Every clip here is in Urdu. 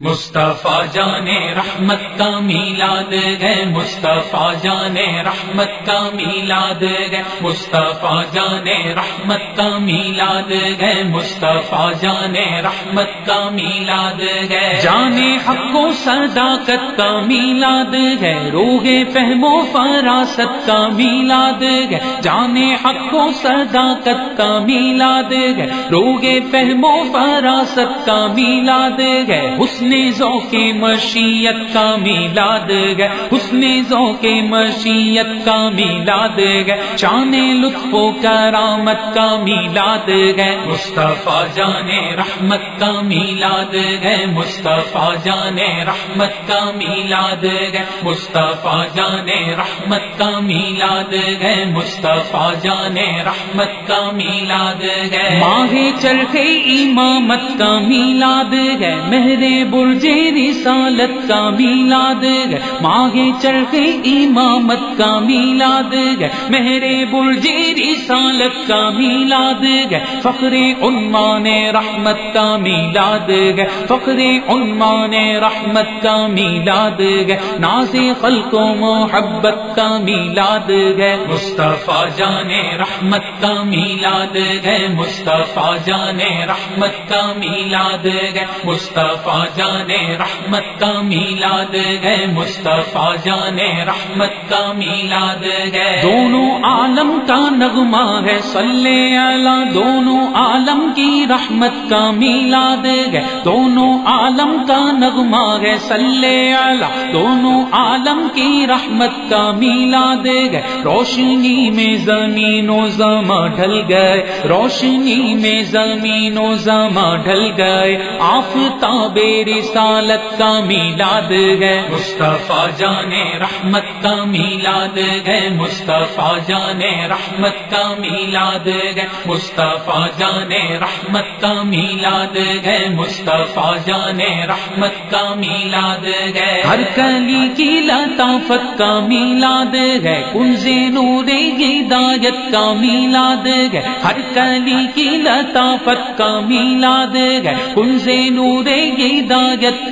مصطفیٰ جان رحمت کا میلاد گئے مصطفیٰ جان رحمت کا میلاد گئے مصطفیٰ جان رحمت کا میلاد گئے مصطفیٰ جان رحمت کا میلاد گئے جانے حق و صداقت کا میلاد گئے روح فہم و فراست کا میلاد گئے جانے حق و صداقت کا میلاد گئے روح فہم و فراست کا میلاد گئے حسن ذوق مشیت کا میلاد گئے حسن ذوق مشیت کا میلاد گئے شان لطف و کرامت کا میلاد گئے مصطفیٰ جان رحمت کا میلاد گئے مصطفیٰ جان رحمت کا میلاد گئے مصطفیٰ جان رحمت کا میلاد گئے مصطفیٰ جان رحمت کا میلاد گئے ماہ چرخے امامت کا میلاد گئے مہرے برج رسالت کا میلاد گئے۔ ماگے چرخ امامت کا میلاد گئے۔ مہرے برج رسالت کا میلاد گئے۔ فخر عنوان رحمت کا میلاد گئے۔ فخر عنوان رحمت کا میلاد گئے۔ ناز خلق و محبت کا میلاد گئے۔ مصطفیٰ جان رحمت کا میلاد گئے۔ مصطفیٰ جان رحمت کا میلاد گئے۔ مصطفیٰ جان رحمت کا میلاد گئے مصطفیٰ جان رحمت کا میلاد گئے دونوں عالم کا نغمہ ہے، صلی اللہ دونوں عالم کی رحمت کا میلاد گئے دونوں عالم کا نغمہ ہے، صلی اللہ دونوں عالم کی رحمت کا میلاد گئے روشنی میں زمین و زما ڈھل گئے، روشنی میں زمین و زما ڈھل گئے۔ آفتاب رسالت کا میلاد گئے مصطفیٰ جان رحمت کا میلاد گئے مصطفیٰ جان رحمت کا میلاد گئے مصطفیٰ جان رحمت کا میلاد گئے مصطفیٰ جان رحمت کا میلاد گئے ہر کلی کی لطافت کا میلاد گئے کنز نور ہدایت کا میلاد گئے ہر کلی کی لطافت کا میلاد گئے کنز نور ہدایت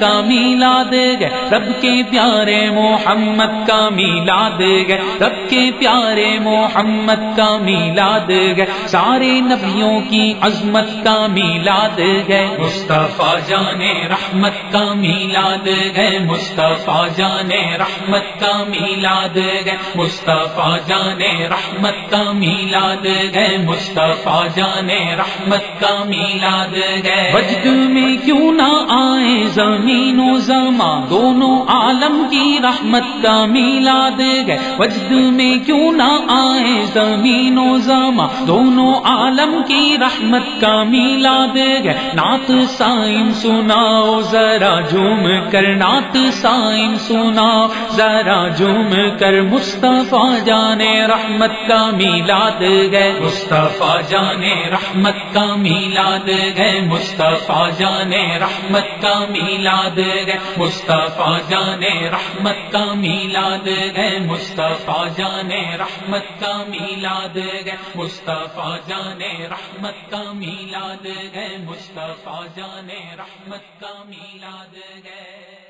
کا میلاد گئے۔ رب کے پیارے محمد کا میلاد گئے۔ رب کے پیارے محمد کا میلاد گئے۔ سارے نبیوں کی عظمت کا میلاد گئے۔ مصطفیٰ جان رحمت کا میلاد گئے۔ مصطفیٰ جان رحمت کا میلاد گئے۔ مصطفیٰ جان رحمت کا میلاد گئے۔ مصطفیٰ جان رحمت کا میلاد گئے۔ وجد میں کیوں نہ آئے؟ زمین و زمان دونوں عالم کی رحمت کا میلاد گئے۔ وجد میں کیوں نہ آئے زمین و زماں؟ دونوں عالم کی رحمت کا میلاد گئے۔ نعت سائن سناؤ، ذرا جھوم کر۔ نعت سائن سناؤ، ذرا جھوم کر۔ مصطفیٰ جانے رحمت کا میلاد گئے۔ مصطفیٰ جانے رحمت کا میلاد گئے۔ مصطفیٰ جانے رحمت کا میلاد گئے۔ مصطفیٰ جان رحمت کا میلاد گئے مصطفیٰ جان رحمت کا میلاد ہے، مصطفیٰ جان رحمت کا میلاد ہے، مصطفیٰ جان رحمت کا میلاد ہے۔